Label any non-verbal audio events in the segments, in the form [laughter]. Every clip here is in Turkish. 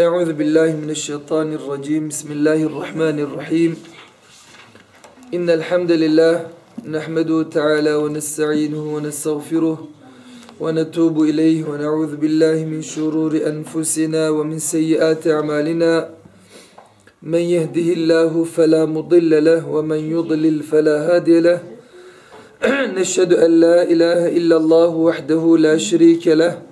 أعوذ بالله من الشيطان الرجيم. بسم الله الرحمن الرحيم. إن الحمد لله نحمده تعالى ونستعينه ونستغفره ونتوب إليه ونعوذ بالله من شرور أنفسنا ومن سيئات أعمالنا. من يهده الله فلا مضل له ومن يضلل فلا هادي له. [clears throat] نشهد أن لا إله إلا الله وحده لا شريك له.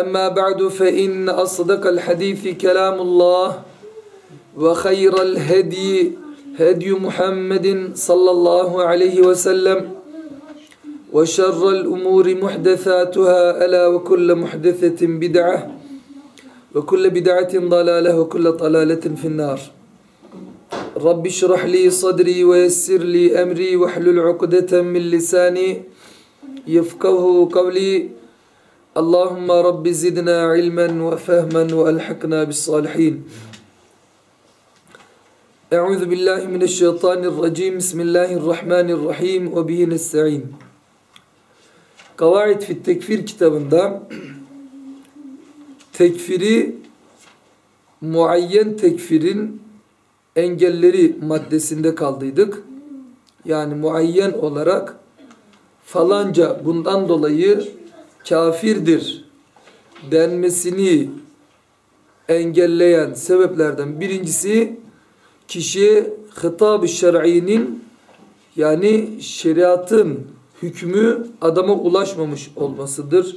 أما بعد فإن أصدق الحديث كلام الله وخير الهدي هدي محمد صلى الله عليه وسلم وشر الأمور محدثاتها ألا وكل محدثة بدعة وكل بدعة ضلالة وكل ضلالة في النار. رب اشرح لي صدري ويسر لي أمري واحلل عقدة من لساني يفقه قولي. اللهم رب زدنا علما وفهما والحقنا بالصالحين أعوذ بالله من الشيطان الرجيم بسم الله الرحمن الرحيم وبه نستعين Kavaid fit Tekfir kitabında tekfiri muayyen tekfirin engelleri maddesinde kaldıydık. Yani muayyen olarak falanca bundan dolayı kafirdir denmesini engelleyen sebeplerden birincisi kişiye hitab-ı şer'inin yani şeriatın hükmü adama ulaşmamış olmasıdır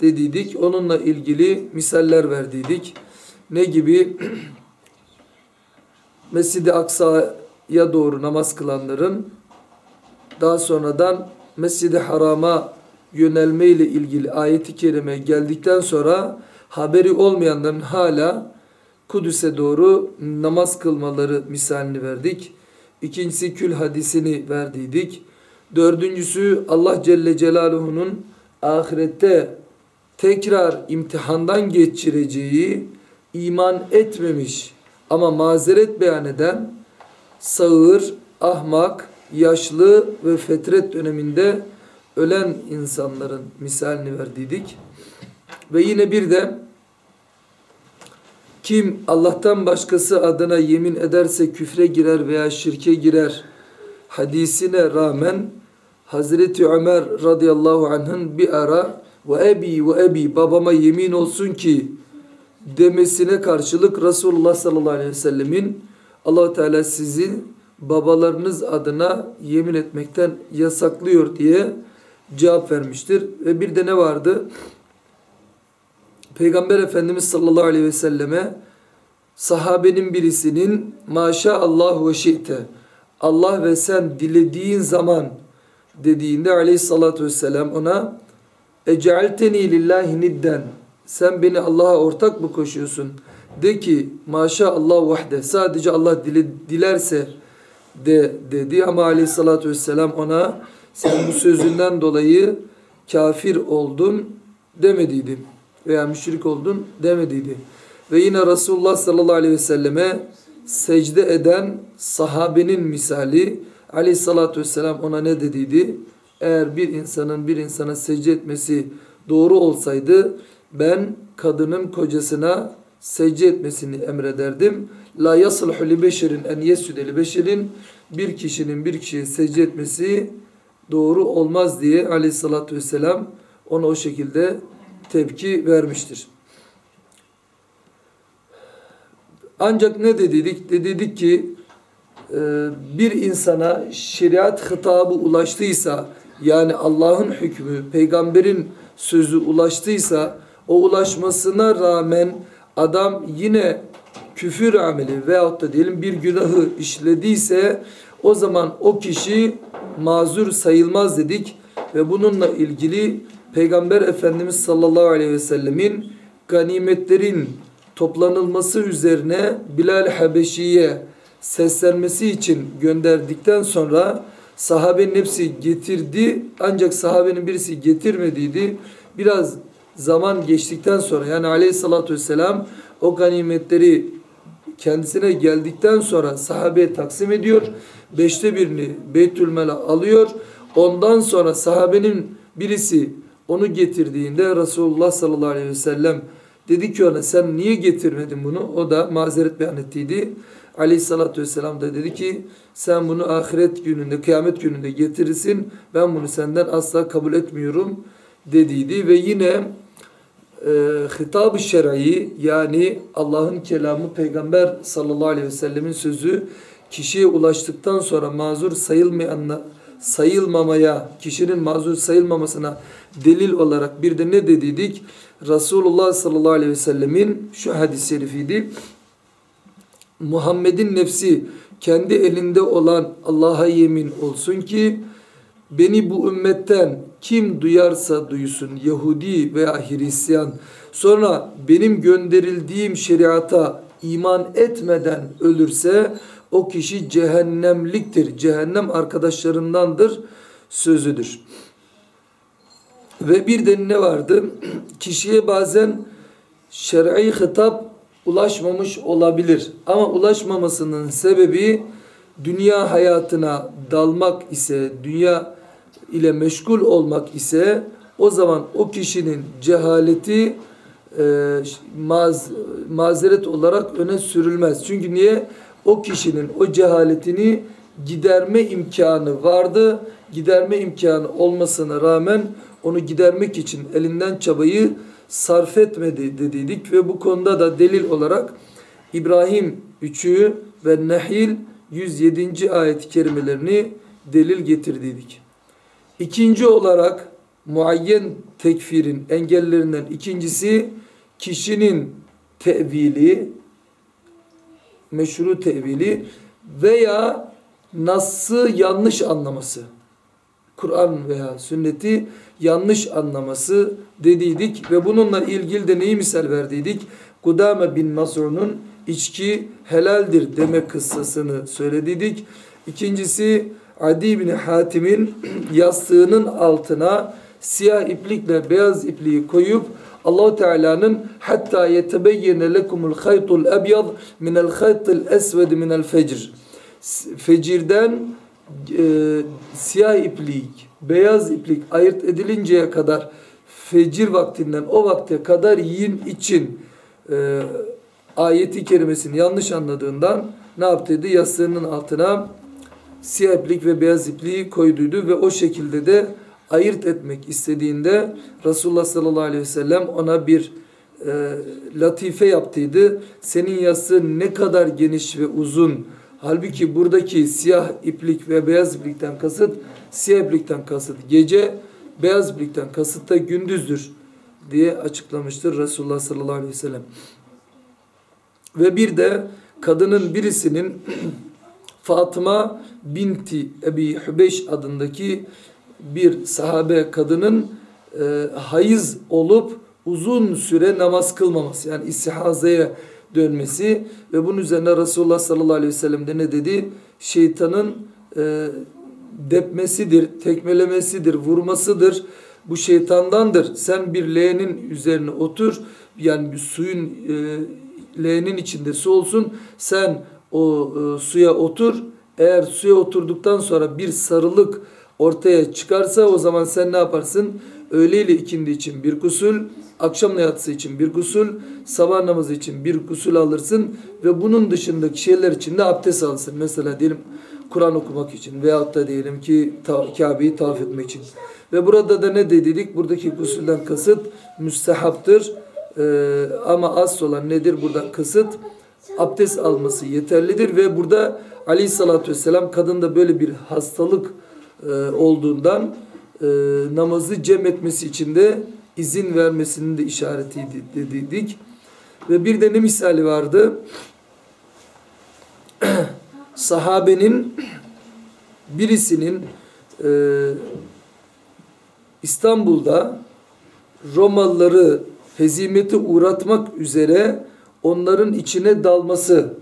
dediydik. Onunla ilgili misaller verdiydik. Ne gibi? [clears throat] Mescid-i Aksa'ya doğru namaz kılanların daha sonradan Mescid-i Haram'a yönelme ile ilgili ayeti kerime geldikten sonra haberi olmayanların hala Kudüs'e doğru namaz kılmaları misalini verdik. İkincisi kül hadisini verdiydik. Dördüncüsü Allah Celle Celaluhu'nun ahirette tekrar imtihandan geçireceği iman etmemiş ama mazeret beyan eden sağır, ahmak, yaşlı ve fetret döneminde ölen insanların misalini verdiydik. Ve yine bir de kim Allah'tan başkası adına yemin ederse küfre girer veya şirke girer hadisine rağmen Hazreti Ömer radıyallahu anh'ın bir ara ve ebi ve ebi babama yemin olsun ki demesine karşılık Resulullah sallallahu aleyhi ve sellemin allah Teala sizi babalarınız adına yemin etmekten yasaklıyor diye cevap vermiştir. Ve bir de ne vardı? Peygamber Efendimiz sallallahu aleyhi ve selleme sahabenin birisinin maşallah ve şi'te Allah ve sen dilediğin zaman dediğinde aleyhissalatü vesselam ona ecealteni lillahi nidden sen beni Allah'a ortak mı koşuyorsun? De ki maşallah vahde sadece Allah dile, dilerse de dedi ama aleyhissalatü vesselam ona sen bu sözünden dolayı kafir oldun demediydi veya müşrik oldun demediydi. Ve yine Resulullah sallallahu aleyhi ve selleme secde eden sahabenin misali aleyhissalatü vesselam ona ne dediydi? Eğer bir insanın bir insana secde etmesi doğru olsaydı ben kadının kocasına secde etmesini emrederdim. La yasluhu li beşerin en yesüde li beşerin bir kişinin bir kişiye secde etmesi doğru olmaz diye aleyhissalatü vesselam ona o şekilde tepki vermiştir. Ancak ne dedik? Dedik ki e, bir insana şeriat hitabı ulaştıysa yani Allah'ın hükmü, peygamberin sözü ulaştıysa o ulaşmasına rağmen adam yine küfür ameli veyahut da diyelim bir günahı işlediyse o zaman o kişi mazur sayılmaz dedik ve bununla ilgili Peygamber Efendimiz sallallahu aleyhi ve sellemin ganimetlerin toplanılması üzerine Bilal Habeşi'ye seslenmesi için gönderdikten sonra sahabenin hepsi getirdi ancak sahabenin birisi getirmediydi. Biraz zaman geçtikten sonra yani aleyhissalatü vesselam o ganimetleri kendisine geldikten sonra sahabeye taksim ediyor. Beşte birini Beytülmel'e alıyor. Ondan sonra sahabenin birisi onu getirdiğinde Resulullah sallallahu aleyhi ve sellem dedi ki ona sen niye getirmedin bunu? O da mazeret beyan ettiydi. Aleyhissalatü vesselam da dedi ki sen bunu ahiret gününde, kıyamet gününde getirirsin. Ben bunu senden asla kabul etmiyorum dediydi. Ve yine e, hitab-ı şer'i yani Allah'ın kelamı Peygamber sallallahu aleyhi ve sellemin sözü kişiye ulaştıktan sonra mazur sayılmayanla sayılmamaya, kişinin mazur sayılmamasına delil olarak bir de ne dediydik? Resulullah sallallahu aleyhi ve sellemin şu hadis-i şerifiydi. Muhammed'in nefsi kendi elinde olan Allah'a yemin olsun ki beni bu ümmetten kim duyarsa duysun Yahudi veya Hristiyan sonra benim gönderildiğim şeriata iman etmeden ölürse o kişi cehennemliktir. Cehennem arkadaşlarındandır sözüdür. Ve bir de ne vardı? [clears throat] Kişiye bazen şer'i hitap ulaşmamış olabilir. Ama ulaşmamasının sebebi dünya hayatına dalmak ise, dünya ile meşgul olmak ise o zaman o kişinin cehaleti e, maz, mazeret olarak öne sürülmez. Çünkü niye? O kişinin o cehaletini giderme imkanı vardı. Giderme imkanı olmasına rağmen onu gidermek için elinden çabayı sarf etmedi dediydik ve bu konuda da delil olarak İbrahim 3'ü ve Nehil 107. ayet-i kerimelerini delil getirdiydik. İkinci olarak muayyen tekfirin engellerinden ikincisi kişinin tevili, meşru tevili veya Nas'ı yanlış anlaması. Kur'an veya sünneti yanlış anlaması dediydik ve bununla ilgili de neyi misal verdiydik? Kudame bin Mas'un'un içki helaldir deme kıssasını söylediydik. İkincisi Adi bin Hatim'in [clears throat] yastığının altına siyah iplikle beyaz ipliği koyup Allahu Teala'nın hatta yetebeyyene lekumul haytul ebyad minel haytil esved minel fecr fecirden e, siyah iplik, beyaz iplik ayırt edilinceye kadar fecir vaktinden o vakte kadar yiyin için e, ayeti kerimesini yanlış anladığından ne yaptıydı? Yastığının altına siyah iplik ve beyaz ipliği koyduydu ve o şekilde de ayırt etmek istediğinde Resulullah sallallahu aleyhi ve sellem ona bir e, latife yaptıydı. Senin yastığın ne kadar geniş ve uzun. Halbuki buradaki siyah iplik ve beyaz iplikten kasıt siyah iplikten kasıt gece, beyaz iplikten kasıt da gündüzdür diye açıklamıştır Resulullah sallallahu aleyhi ve sellem. Ve bir de kadının birisinin [clears throat] Fatıma binti Ebi Hübeş adındaki bir sahabe kadının e, hayız olup uzun süre namaz kılmaması yani istihazeye dönmesi ve bunun üzerine Resulullah sallallahu aleyhi ve sellem de ne dedi? Şeytanın e, depmesidir, tekmelemesidir, vurmasıdır. Bu şeytandandır. Sen bir leğenin üzerine otur. Yani bir suyun e, leğenin içinde su olsun. Sen o e, suya otur. Eğer suya oturduktan sonra bir sarılık ortaya çıkarsa o zaman sen ne yaparsın? Öğle ile ikindi için bir gusül, akşam yatsı için bir gusül, sabah namazı için bir gusül alırsın ve bunun dışındaki şeyler için de abdest alırsın. Mesela diyelim Kur'an okumak için veyahut da diyelim ki Kabe'yi tavaf etmek için. Ve burada da ne dedik? Buradaki gusülden kasıt müstehaptır. Ee, ama az olan nedir burada kasıt? Abdest alması yeterlidir ve burada aleyhissalatü vesselam kadında böyle bir hastalık e, olduğundan e, namazı cem etmesi için de izin vermesinin de işaretiydi dedik. Ve bir de ne misali vardı? [clears throat] Sahabenin birisinin e, İstanbul'da Romalıları hezimete uğratmak üzere onların içine dalması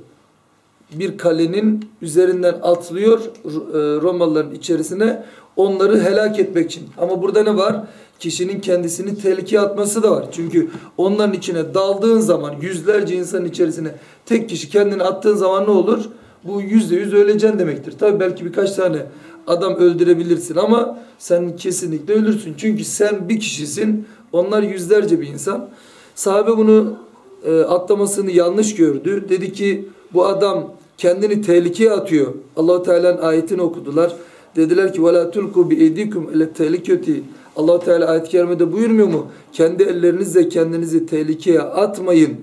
bir kalenin üzerinden atlıyor e, Romalıların içerisine onları helak etmek için. Ama burada ne var? Kişinin kendisini tehlikeye atması da var. Çünkü onların içine daldığın zaman yüzlerce insanın içerisine tek kişi kendini attığın zaman ne olur? Bu yüzde yüz öleceksin demektir. Tabi belki birkaç tane adam öldürebilirsin ama sen kesinlikle ölürsün. Çünkü sen bir kişisin, onlar yüzlerce bir insan. Sahabe bunu e, atlamasını yanlış gördü. Dedi ki bu adam kendini tehlikeye atıyor. Allahu Teala'nın ayetini okudular. Dediler ki وَلَا تُلْقُوا بِاَيْدِكُمْ اَلَى تَهْلِكَةِ allah Teala ayet-i kerimede buyurmuyor mu? Kendi ellerinizle kendinizi tehlikeye atmayın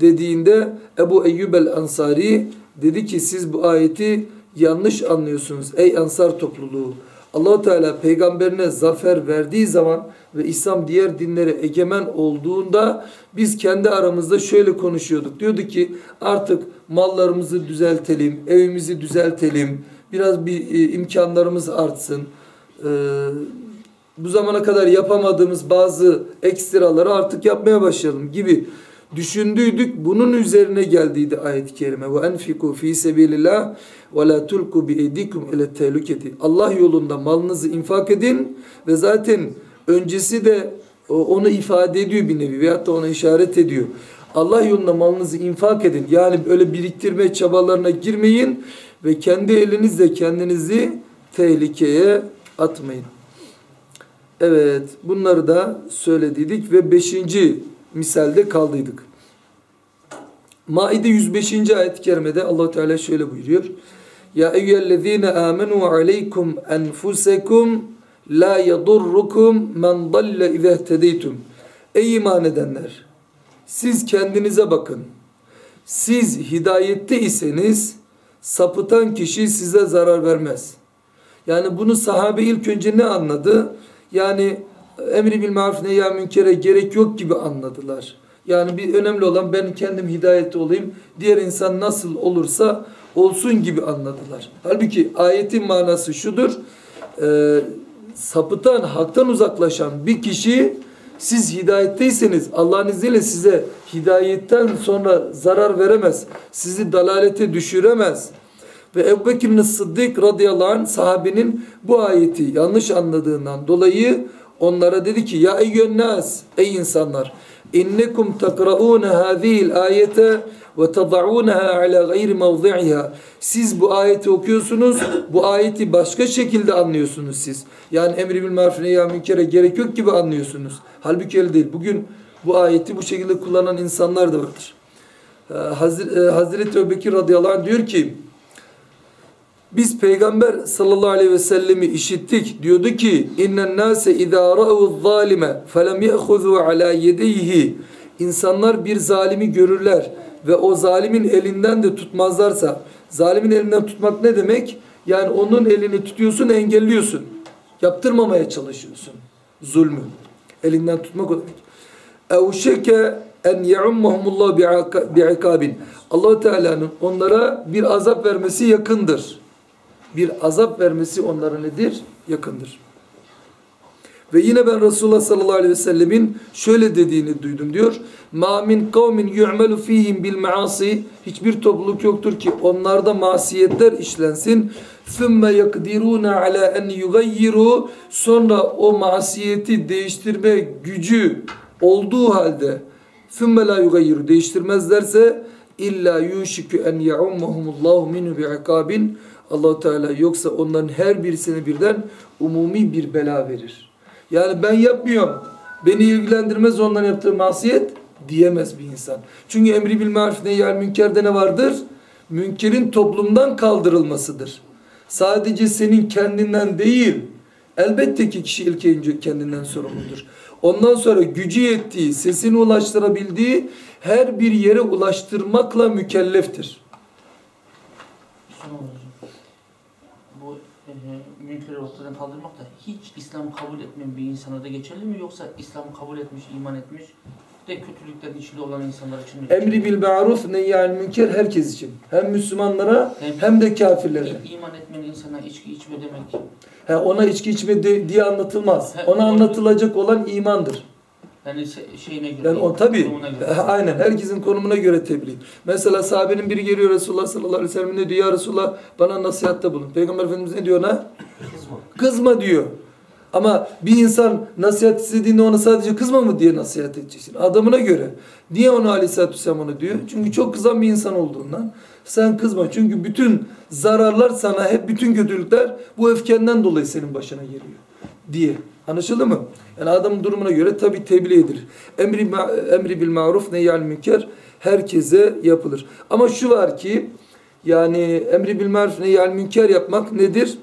dediğinde Ebu Eyyub el-Ansari dedi ki siz bu ayeti yanlış anlıyorsunuz ey Ansar topluluğu. allah Teala peygamberine zafer verdiği zaman ve İslam diğer dinlere egemen olduğunda biz kendi aramızda şöyle konuşuyorduk. Diyordu ki artık mallarımızı düzeltelim, evimizi düzeltelim, biraz bir e, imkanlarımız artsın. E, bu zamana kadar yapamadığımız bazı ekstraları artık yapmaya başlayalım gibi düşündüydük. Bunun üzerine geldiydi ayet-i kerime. Ve enfiku fi sebilillah ve la tulku bi eydikum ile tehliketi. Allah yolunda malınızı infak edin ve zaten öncesi de onu ifade ediyor bir nevi veyahut da ona işaret ediyor. Allah yolunda malınızı infak edin. Yani öyle biriktirme çabalarına girmeyin ve kendi elinizle kendinizi tehlikeye atmayın. Evet bunları da söylediydik ve beşinci misalde kaldıydık. Maide 105. ayet-i kerimede allah Teala şöyle buyuruyor. Ya eyyühellezine amenu aleykum enfusekum la yadurrukum men dalle izehtedeytum. Ey iman edenler! Siz kendinize bakın. Siz hidayette iseniz sapıtan kişi size zarar vermez. Yani bunu sahabe ilk önce ne anladı? Yani emri bil maruf neyya münkere gerek yok gibi anladılar. Yani bir önemli olan ben kendim hidayette olayım. Diğer insan nasıl olursa olsun gibi anladılar. Halbuki ayetin manası şudur. E, sapıtan, haktan uzaklaşan bir kişi siz hidayetteyseniz Allah'ın izniyle size hidayetten sonra zarar veremez. Sizi dalalete düşüremez. Ve Ebu Bekir'in Sıddık radıyallahu anh sahabenin bu ayeti yanlış anladığından dolayı onlara dedi ki ya eyyünnâs ey insanlar innekum takraûne hâzîl ayete ve tada'ûneha ala gayri mevzi'iha. Siz bu ayeti okuyorsunuz. Bu ayeti başka şekilde anlıyorsunuz siz. Yani emri bil maruf ya münkere gerek yok gibi anlıyorsunuz. Halbuki öyle değil. Bugün bu ayeti bu şekilde kullanan insanlar da vardır. Ee, e, Hazreti Ebubekir radıyallahu anh diyor ki biz peygamber sallallahu aleyhi ve sellemi işittik. Diyordu ki innen nase izâ ra'u zalime felem ye'khuzû alâ yedeyhi İnsanlar bir zalimi görürler ve o zalimin elinden de tutmazlarsa zalimin elinden tutmak ne demek? Yani onun elini tutuyorsun engelliyorsun. Yaptırmamaya çalışıyorsun. Zulmü. Elinden tutmak o demek. Evşeke en yeummahumullah bi'ikabin. Allah Teala'nın onlara bir azap vermesi yakındır bir azap vermesi onlara nedir? Yakındır. Ve yine ben Resulullah sallallahu aleyhi ve sellemin şöyle dediğini duydum diyor. Ma min kavmin yu'melu fihim bil maasi hiçbir topluluk yoktur ki onlarda masiyetler işlensin. Thumme yakdiruna ala en yugayyiru sonra o masiyeti değiştirme gücü olduğu halde thumme la yugayyiru değiştirmezlerse illa yuşiku en yaummahumullahu minhu bi'ikabin Allahu Teala yoksa onların her birisine birden umumi bir bela verir. Yani ben yapmıyorum. Beni ilgilendirmez onların yaptığı masiyet diyemez bir insan. Çünkü emri bil marif nehyal münkerde ne vardır? Münkerin toplumdan kaldırılmasıdır. Sadece senin kendinden değil, elbette ki kişi ilk önce kendinden sorumludur. Ondan sonra gücü yettiği, sesini ulaştırabildiği her bir yere ulaştırmakla mükelleftir. Bu e, ortadan kaldırmak da hiç İslam'ı kabul etmeyen bir insana da geçerli mi yoksa İslam'ı kabul etmiş, iman etmiş de kötülüklerin içinde olan insanlar için mi? Emri bil ma'ruf nehyal münker herkes için. Hem Müslümanlara Hem- hem de kafirlere. İman etmeyen insana içki içme demek. He, ona içki içme de- diye anlatılmaz. He, Ona anlatılacak olan imandır. Yani se- şeyine göre. Yani o tabi [laughs] aynen herkesin konumuna göre tebliğ. Mesela sahabenin biri geliyor Resulullah sallallahu aleyhi ve sellem ne diyor ya Resulullah bana nasihatte bulun. Peygamber Efendimiz ne diyor ona? Kızma. Kızma diyor. Ama bir insan nasihat istediğinde ona sadece kızma mı diye nasihat edeceksin. Adamına göre. Niye onu aleyhissalatü vesselam onu diyor? Çünkü çok kızan bir insan olduğundan. Sen kızma. Çünkü bütün zararlar sana hep bütün kötülükler bu öfkenden dolayı senin başına geliyor. Diye. Anlaşıldı mı? Yani adamın durumuna göre tabi tebliğ edilir. Emri, emri bil maruf nehyal münker herkese yapılır. Ama şu var ki yani emri bil maruf nehyal münker yapmak nedir?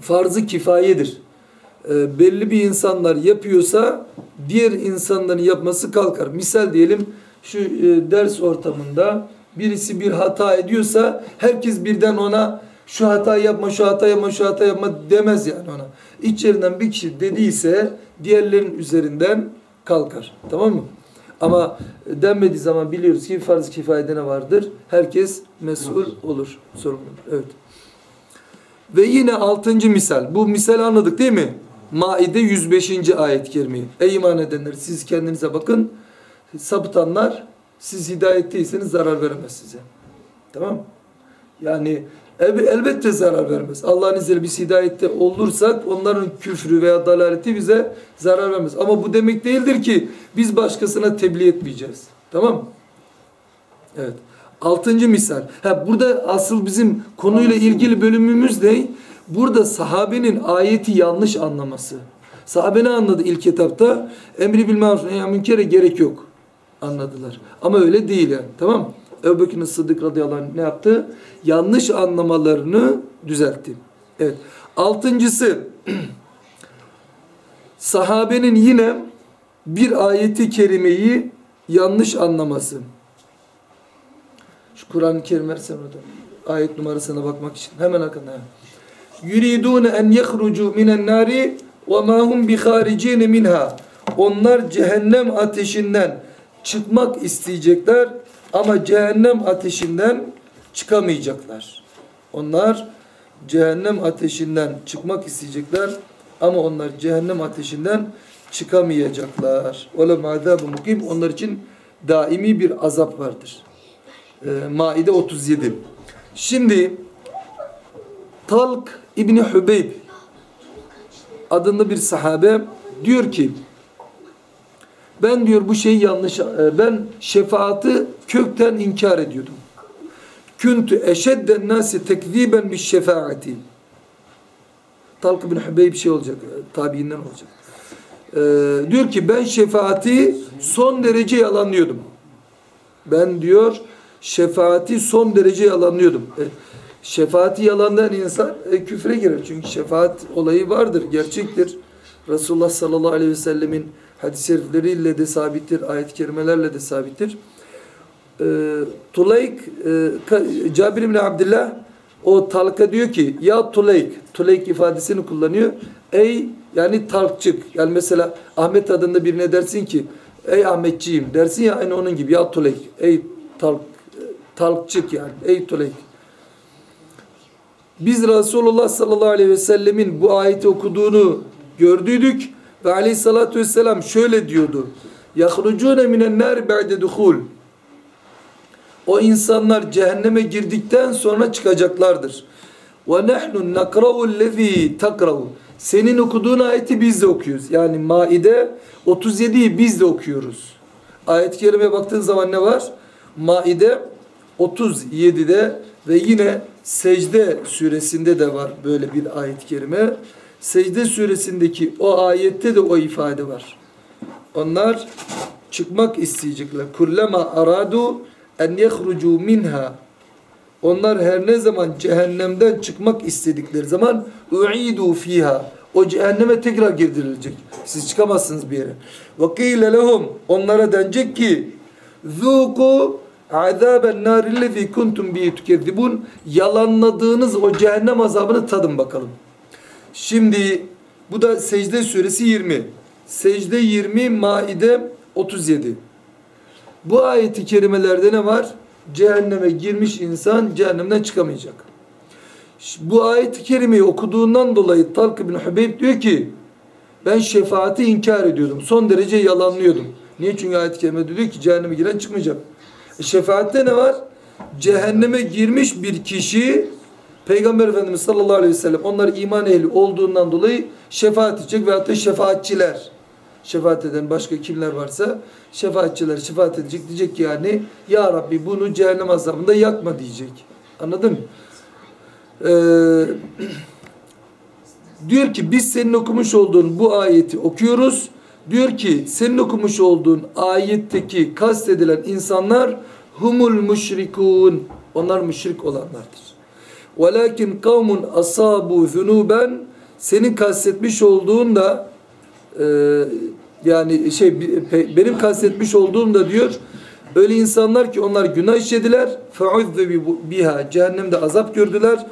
Farzı kifayedir. Ee, belli bir insanlar yapıyorsa diğer insanların yapması kalkar. Misal diyelim şu e, ders ortamında birisi bir hata ediyorsa herkes birden ona şu hata yapma, şu hata yapma, şu hata yapma demez yani ona. İçlerinden bir kişi dediyse diğerlerin üzerinden kalkar. Tamam mı? Ama denmediği zaman biliyoruz ki farz-ı kifayede ne vardır? Herkes mesul olur, sorumlu. Evet. Ve yine altıncı misal. Bu misal anladık değil mi? Maide 105. ayet-i kerimeyi. Ey iman edenler siz kendinize bakın. Sapıtanlar siz hidayet değilseniz zarar veremez size. Tamam mı? Yani elbette zarar vermez. Allah'ın izniyle biz hidayette olursak onların küfrü veya dalaleti bize zarar vermez. Ama bu demek değildir ki biz başkasına tebliğ etmeyeceğiz. Tamam mı? Evet. Altıncı misal. Ha, burada asıl bizim konuyla ilgili bölümümüz ne? Burada sahabenin ayeti yanlış anlaması. Sahabe ne anladı ilk etapta? Emri bil maruf nehy münkere gerek yok. Anladılar. Ama öyle değil yani. Tamam mı? Ebu Bekir'in Sıddık radıyallahu anh ne yaptı? Yanlış anlamalarını düzeltti. Evet. Altıncısı [clears throat] sahabenin yine bir ayeti kerimeyi yanlış anlaması. Şu Kur'an-ı Kerim versen orada. Ayet numarasına bakmak için. Hemen akında. Yuridun en yehrucu minen nari ve ma hum biharicin minha. Onlar cehennem ateşinden çıkmak isteyecekler ama cehennem ateşinden çıkamayacaklar. Onlar cehennem ateşinden çıkmak isteyecekler ama onlar cehennem ateşinden çıkamayacaklar. Ola azabı mukim onlar için daimi bir azap vardır. Ee, Maide 37. Şimdi Talk İbni Hübeyb adında bir sahabe diyor ki ben diyor bu şeyi yanlış e, ben şefaati kökten inkar ediyordum. Küntü eşedden nasi tekziben bir şefaati. Talk İbni Hübeyb şey olacak. e, Tabiinden olacak. Ee, diyor ki ben şefaati son derece yalanlıyordum. Ben diyor şefaati son derece yalanlıyordum. E, şefaati yalanlayan insan e, küfre girer. Çünkü şefaat olayı vardır, gerçektir. Resulullah sallallahu aleyhi ve sellemin hadis-i de sabittir, ayet-i kerimelerle de sabittir e, Tulayk e, Cabir ibn Abdullah o talka diyor ki ya Tulayk Tulayk ifadesini kullanıyor. Ey yani talkçık. Yani mesela Ahmet adında birine dersin ki ey Ahmetçiyim dersin ya aynı onun gibi ya Tulayk ey talk talkçık yani ey Tulayk. Biz Resulullah sallallahu aleyhi ve sellemin bu ayeti okuduğunu gördüydük ve aleyhissalatü vesselam şöyle diyordu. Yahrucune minen nar ba'de duhul. O insanlar cehenneme girdikten sonra çıkacaklardır. Ve nahnu nakra'u allazi takra'u. Senin okuduğun ayeti biz de okuyoruz. Yani Maide 37'yi biz de okuyoruz. Ayet-i kerimeye baktığın zaman ne var? Maide 37'de ve yine Secde suresinde de var böyle bir ayet-i kerime. Secde suresindeki o ayette de o ifade var. Onlar çıkmak isteyecekler. Kullema aradu en yehrucu minha. Onlar her ne zaman cehennemden çıkmak istedikleri zaman u'idu fiha. O cehenneme tekrar girdirilecek. Siz çıkamazsınız bir yere. Ve kîle lehum. Onlara denecek ki zuku azaben narillezî kuntum bihi tükezzibun yalanladığınız o cehennem azabını tadın bakalım. Şimdi bu da Secde suresi 20. Secde 20 Maide 37. Bu ayeti kerimelerde ne var? Cehenneme girmiş insan cehennemden çıkamayacak. Bu ayeti kerimeyi okuduğundan dolayı Talk bin Hubeyb diyor ki ben şefaati inkar ediyordum. Son derece yalanlıyordum. Niye? Çünkü ayet-i kerimede diyor ki cehenneme giren çıkmayacak. E şefaatte ne var? Cehenneme girmiş bir kişi Peygamber Efendimiz sallallahu aleyhi ve sellem onlar iman ehli olduğundan dolayı şefaat edecek ve hatta şefaatçiler şefaat eden başka kimler varsa şefaatçiler şefaat edecek diyecek ki yani ya Rabbi bunu cehennem azabında yakma diyecek. Anladın mı? Ee, [clears throat] diyor ki biz senin okumuş olduğun bu ayeti okuyoruz. Diyor ki senin okumuş olduğun ayetteki kastedilen insanlar humul müşrikun. Onlar müşrik olanlardır. Velakin kavmun asabu zunuben senin kastetmiş olduğun da e, yani şey be- benim kastetmiş olduğum da diyor öyle insanlar ki onlar günah işlediler feuzze biha cehennemde azap gördüler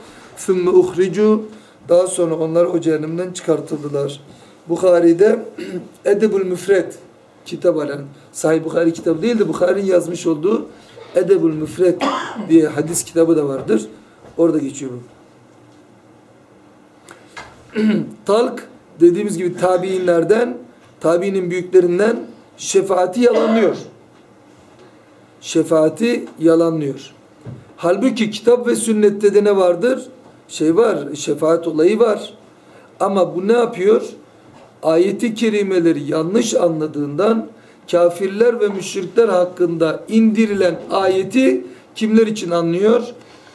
thumme uhricu daha sonra onlar o cehennemden çıkartıldılar. Bukhari'de [clears throat] Edebul Müfret kitap alan Sahih Bukhari kitabı değil de Bukhari'nin yazmış olduğu Edebul Müfret diye hadis kitabı da vardır. Orada geçiyor bu. [clears throat] Talk dediğimiz gibi tabiinlerden, tabiinin büyüklerinden şefaati yalanlıyor. Şefaati yalanlıyor. Halbuki kitap ve sünnette de ne vardır? Şey var, şefaat olayı var. Ama bu ne yapıyor? Ayeti kerimeleri yanlış anladığından kafirler ve müşrikler hakkında indirilen ayeti kimler için anlıyor?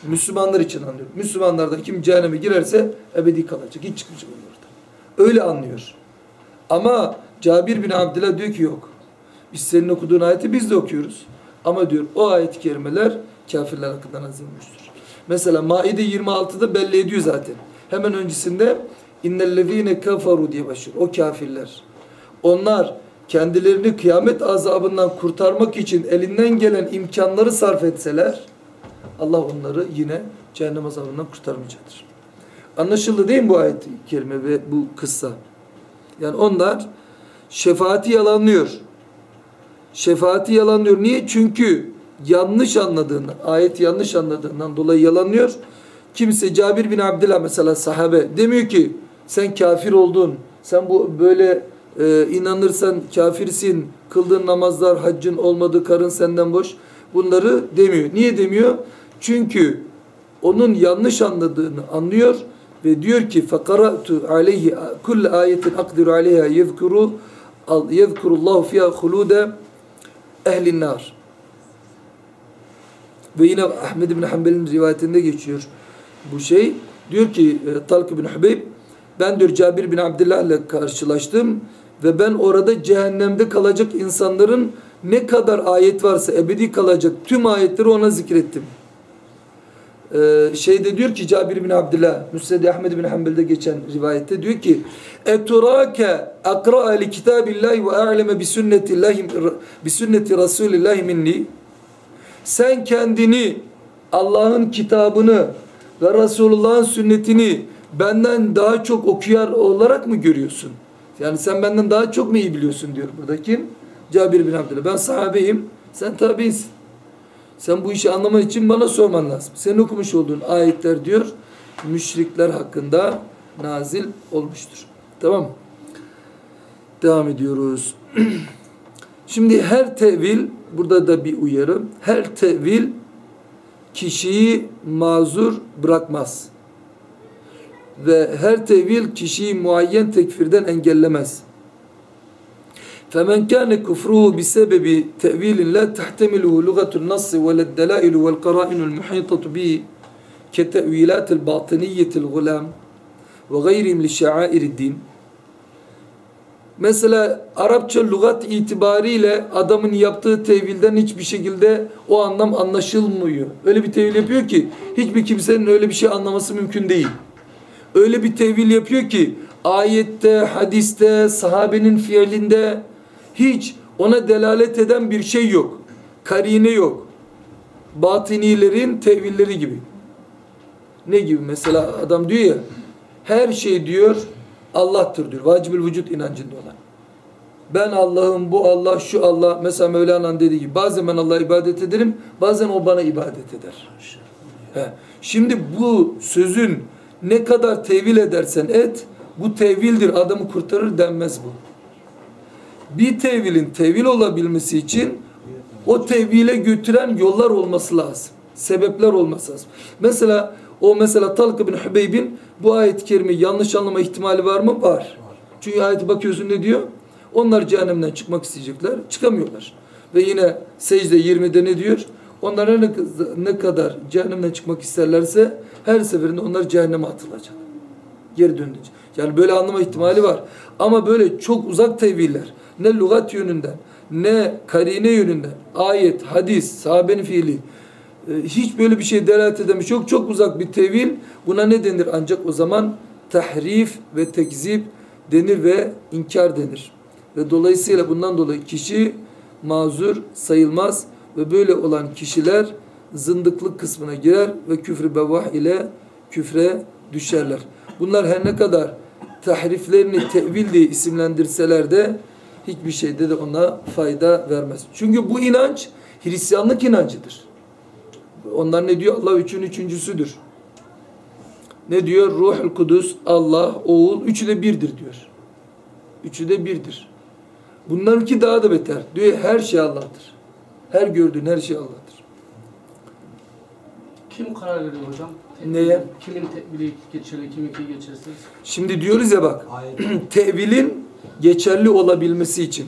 Müslümanlar için anlıyor. Müslümanlardan kim cehenneme girerse ebedi kalacak. Hiç çıkmayacak onlardan. Öyle anlıyor. Ama Cabir bin Abdullah diyor ki yok. Biz senin okuduğun ayeti biz de okuyoruz. Ama diyor o ayet-i kerimeler kafirler hakkında nazilmiştir. Mesela Maide 26'da belli ediyor zaten. Hemen öncesinde innellezine kafaru diye başlıyor. O kafirler. Onlar kendilerini kıyamet azabından kurtarmak için elinden gelen imkanları sarf etseler Allah onları yine cehennem azabından kurtarmayacaktır. Anlaşıldı değil mi bu ayet-i kerime ve bu kıssa? Yani onlar şefaati yalanlıyor. Şefaati yalanlıyor. Niye? Çünkü yanlış anladığından, ayeti yanlış anladığından dolayı yalanlıyor. Kimse Cabir bin Abdullah mesela sahabe demiyor ki sen kafir oldun. Sen bu böyle e, inanırsan kafirsin. Kıldığın namazlar, haccın olmadı, karın senden boş. Bunları demiyor. Niye demiyor? Çünkü onun yanlış anladığını anlıyor ve diyor ki fakaratu aleyhi kull ayetin akdiru aleyha yezkuru yezkurullahu fiha hulude ehlin nar. Ve yine Ahmed bin Hanbel'in rivayetinde geçiyor bu şey. Diyor ki e, Talk bin Hubeyb ben diyor Cabir bin Abdullah ile karşılaştım ve ben orada cehennemde kalacak insanların ne kadar ayet varsa ebedi kalacak tüm ayetleri ona zikrettim. Ee, şeyde diyor ki Cabir bin Abdullah Müsned Ahmed bin Hanbel'de geçen rivayette diyor ki eturake akra'a li kitabillahi ve a'leme bi sünnetillahi bi sünneti rasulillahi minni sen kendini Allah'ın kitabını ve Resulullah'ın sünnetini benden daha çok okuyar olarak mı görüyorsun? Yani sen benden daha çok mu iyi biliyorsun diyor burada kim? Cabir bin Abdullah. Ben sahabeyim, sen tabiinsin. Sen bu işi anlaman için bana sorman lazım. Senin okumuş olduğun ayetler diyor, müşrikler hakkında nazil olmuştur. Tamam? Devam ediyoruz. [clears throat] Şimdi her tevil, burada da bir uyarı. Her tevil kişiyi mazur bırakmaz. Ve her tevil kişiyi muayyen tekfirden engellemez. فمن كان كفره بسبب تأويل لا تحتمله لغة النص ولا الدلائل والقرائن المحيطة به كتأويلات الباطنية الغلام وغيرهم لشعائر الدين Mesela Arapça lügat itibariyle adamın yaptığı tevilden hiçbir şekilde o anlam anlaşılmıyor. Öyle bir tevil yapıyor ki hiçbir kimsenin öyle bir şey anlaması mümkün değil. Öyle bir tevil yapıyor ki ayette, hadiste, sahabenin fiilinde hiç ona delalet eden bir şey yok. Karine yok. batinilerin tevilleri gibi. Ne gibi? Mesela adam diyor ya her şey diyor Allah'tır diyor. Vacibül vücut inancında olan. Ben Allah'ım, bu Allah, şu Allah. Mesela Mevlana'nın dediği gibi bazen ben Allah'a ibadet ederim, bazen o bana ibadet eder. He. Şimdi bu sözün ne kadar tevil edersen et, bu tevildir, adamı kurtarır denmez bu. Bir tevilin tevil olabilmesi için o tevhile götüren yollar olması lazım. Sebepler olması lazım. Mesela o mesela Talk bin Hübeyb'in bu ayet-i kerimeyi yanlış anlama ihtimali var mı? Var. Çünkü ayete bakıyorsun ne diyor? Onlar cehennemden çıkmak isteyecekler. Çıkamıyorlar. Ve yine secde 20'de ne diyor? Onlara ne, ne kadar cehennemden çıkmak isterlerse her seferinde onlar cehenneme atılacak. Geri dönecek. Yani böyle anlama ihtimali var. Ama böyle çok uzak teviller ne lügat yönünden ne karine yönünden ayet, hadis, sahabenin fiili e, hiç böyle bir şey delalet edemiş. Çok çok uzak bir tevil. Buna ne denir? Ancak o zaman tahrif ve tekzip denir ve inkar denir. Ve dolayısıyla bundan dolayı kişi mazur sayılmaz ve böyle olan kişiler zındıklık kısmına girer ve küfrü bevah ile küfre düşerler. Bunlar her ne kadar tahriflerini tevil diye isimlendirseler de hiçbir şeyde de ona fayda vermez. Çünkü bu inanç Hristiyanlık inancıdır. Onlar ne diyor? Allah üçün üçüncüsüdür. Ne diyor? Ruhul Kudüs, Allah, Oğul, üçü de birdir diyor. Üçü de birdir. Bunlarınki daha da beter. Diyor her şey Allah'tır. Her gördüğün her şey Allah'tır. Kim karar veriyor hocam? Neye? Kimin tedbiri geçerli, kiminki geçersiz? Şimdi diyoruz ya bak, [clears throat] tevilin geçerli olabilmesi için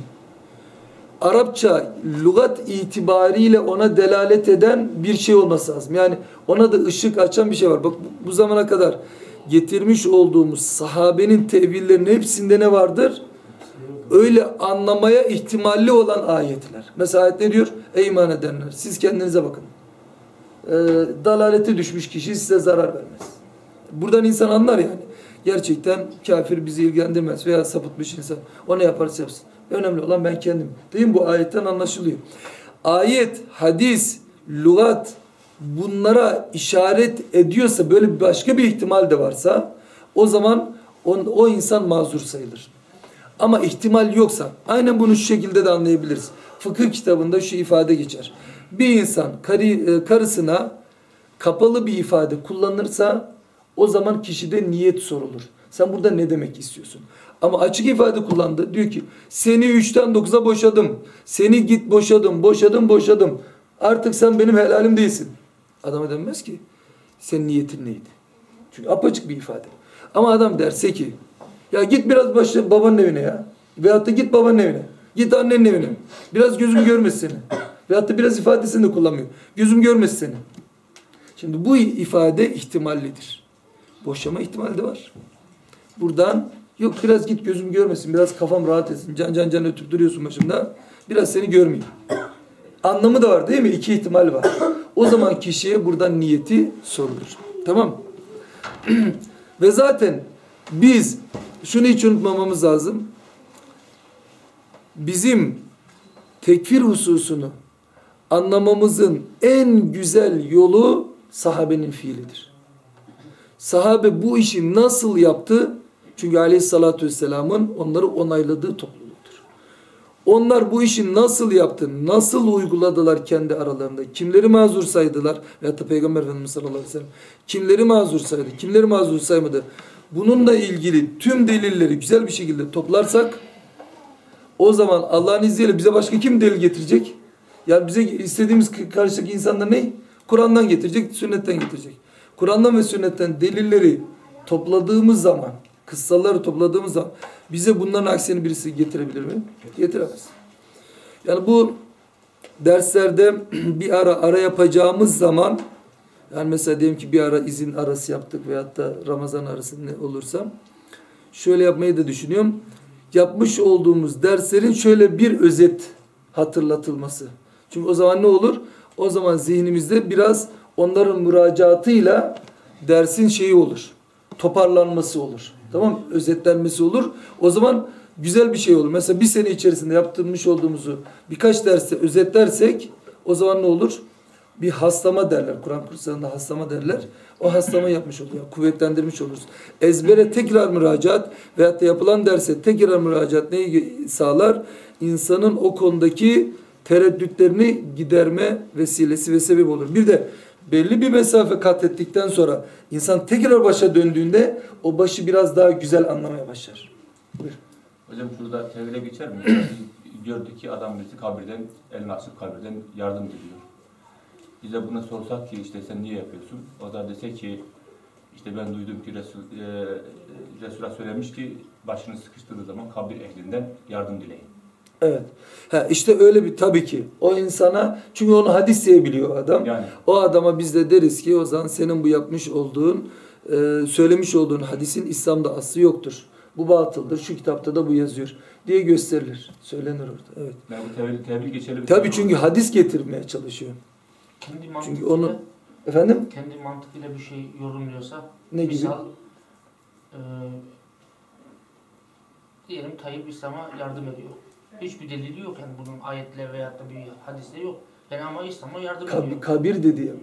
Arapça lügat itibariyle ona delalet eden bir şey olması lazım. Yani ona da ışık açan bir şey var. Bak bu- zamana kadar getirmiş olduğumuz sahabenin tevillerinin hepsinde ne vardır? Öyle anlamaya ihtimalli olan ayetler. Mesela ayet ne diyor? Ey iman edenler siz kendinize bakın. Ee, dalalete düşmüş kişi size zarar vermez. Buradan insan anlar yani. Gerçekten kafir bizi ilgilendirmez veya sapıtmış insan. O ne yaparsa yapsın. Önemli olan ben kendim. Değil mi? Bu ayetten anlaşılıyor. Ayet, hadis, lügat bunlara işaret ediyorsa böyle başka bir ihtimal de varsa o zaman o, o insan mazur sayılır. Ama ihtimal yoksa aynen bunu şu şekilde de anlayabiliriz. Fıkıh kitabında şu ifade geçer. Bir insan karı, e, karısına kapalı bir ifade kullanırsa o zaman kişide niyet sorulur. Sen burada ne demek istiyorsun? Ama açık ifade kullandı. Diyor ki seni üçten dokuza boşadım. Seni git boşadım, boşadım, boşadım. Artık sen benim helalim değilsin. Adama denmez ki senin niyetin neydi? Çünkü apaçık bir ifade. Ama adam derse ki ya git biraz başla babanın evine ya. Veyahut da git babanın evine. Git annenin evine. Biraz gözüm görmesin seni. Veyahut da biraz ifadesini de kullanmıyor. Gözüm görmesin seni. Şimdi bu ifade ihtimallidir. Boşama ihtimali de var. Buradan yok biraz git gözüm görmesin. Biraz kafam rahat etsin. Can can can ötüp duruyorsun başımda. Biraz seni görmeyeyim. Anlamı da var değil mi? İki ihtimal var. O zaman kişiye buradan niyeti sorulur. Tamam [clears throat] Ve zaten biz şunu hiç unutmamamız lazım. Bizim tekfir hususunu anlamamızın en güzel yolu sahabenin fiilidir. Sahabe bu işi nasıl yaptı? Çünkü aleyhissalatü vesselamın onları onayladığı topluluktur. Onlar bu işi nasıl yaptı? Nasıl uyguladılar kendi aralarında? Kimleri mazur saydılar? Veyahut da Peygamber Efendimiz sallallahu aleyhi ve sellem kimleri mazur saydı? Kimleri mazur saymadı? Bununla ilgili tüm delilleri güzel bir şekilde toplarsak o zaman Allah'ın izniyle bize başka kim delil getirecek? Yani bize istediğimiz karşıdaki insanlar ne? Kur'an'dan getirecek, sünnetten getirecek. Kur'an'dan ve sünnetten delilleri topladığımız zaman, kıssaları topladığımız zaman bize bunların aksini birisi getirebilir mi? Getiremez. Yani bu derslerde [clears throat] bir ara ara yapacağımız zaman yani mesela diyelim ki bir ara izin arası yaptık veyahut da Ramazan arası ne olursa şöyle yapmayı da düşünüyorum. Yapmış olduğumuz derslerin şöyle bir özet hatırlatılması. Çünkü o zaman ne olur? O zaman zihnimizde biraz onların müracaatıyla dersin şeyi olur. Toparlanması olur. Tamam? Özetlenmesi olur. O zaman güzel bir şey olur. Mesela bir sene içerisinde yaptırmış olduğumuzu birkaç derste özetlersek o zaman ne olur? bir haslama derler. Kur'an kurslarında haslama derler. O haslama yapmış oluyor. Kuvvetlendirmiş oluruz. Ezbere tekrar müracaat veyahut da yapılan derse tekrar müracaat neyi sağlar? İnsanın o konudaki tereddütlerini giderme vesilesi ve sebep olur. Bir de belli bir mesafe kat ettikten sonra insan tekrar başa döndüğünde o başı biraz daha güzel anlamaya başlar. Buyur. Hocam şurada tevhile geçer mi? [coughs] Gördük ki adam birisi kabirden, elini açıp kabirden yardım diliyor. Biz de buna sorsak ki işte sen niye yapıyorsun? O da dese ki işte ben duydum ki Resul, e, Resulullah söylemiş ki başını sıkıştırdığı zaman kabir ehlinden yardım dileyin. Evet. Ha, işte öyle bir tabii ki o insana çünkü onu hadis diye biliyor adam. Yani O adama biz de deriz ki o zaman senin bu yapmış olduğun, e, söylemiş olduğun hadisin İslam'da aslı yoktur. Bu batıldır. Şu kitapta da bu yazıyor diye gösterilir. Söylenir orada. Evet. yani bu tevhil, tevhil geçerli Tabii konu. çünkü hadis getirmeye çalışıyor. Kendi Çünkü mantığıyla, onu efendim kendi mantığıyla bir şey yorumluyorsa ne gibi? misal e, diyelim Tayyip İslam'a yardım ediyor. Hiçbir delili yok yani bunun ayetle veya da bir hadiste yok. Yani ama İslam'a yardım Kab- ediyor. kabir dedi ya.